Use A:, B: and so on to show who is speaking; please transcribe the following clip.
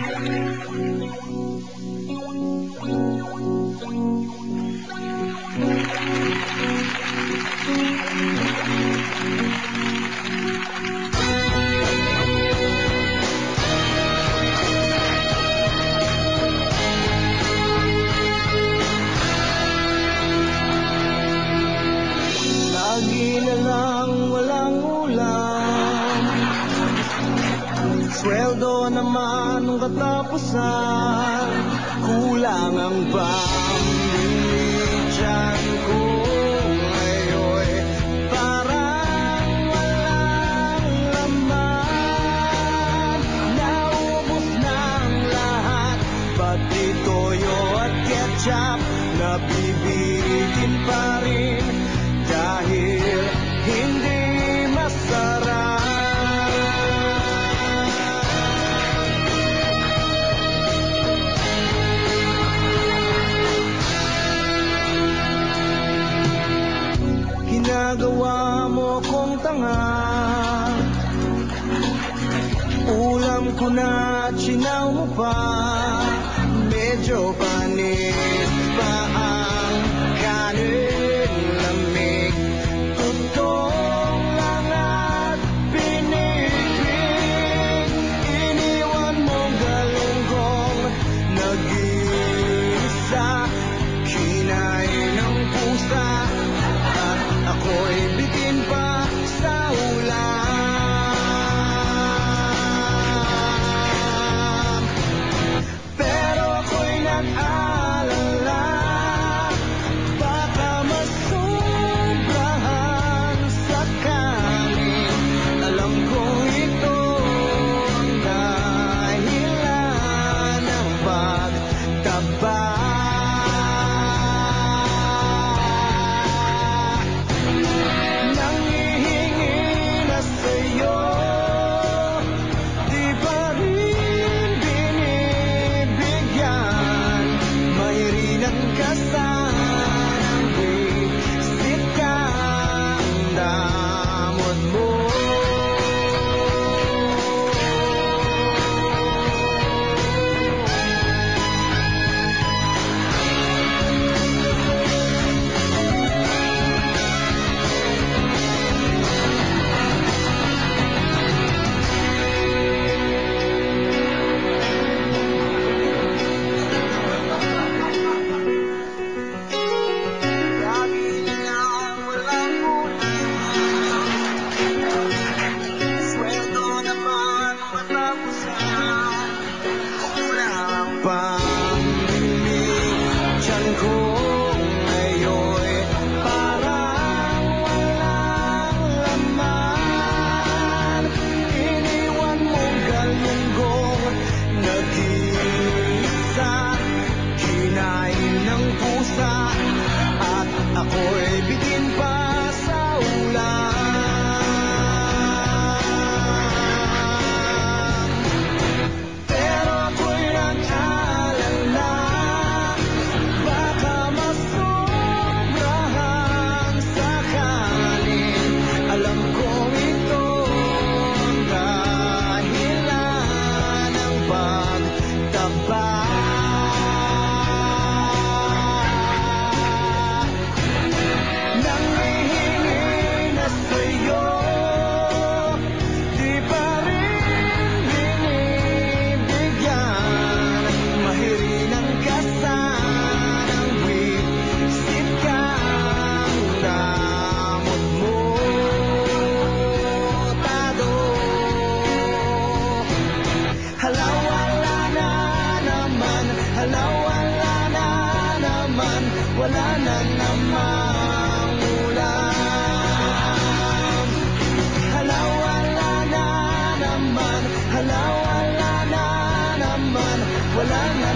A: Thank you. Sweldo naman nung katapusan Kulang ang pambili dyan ko Ngayon. Parang walang Naubos ng lahat. Pati toyo ketchup Nabibitin pa rin. Dahil hindi ko na chinaw mo pa. Medyo panis pa wala na.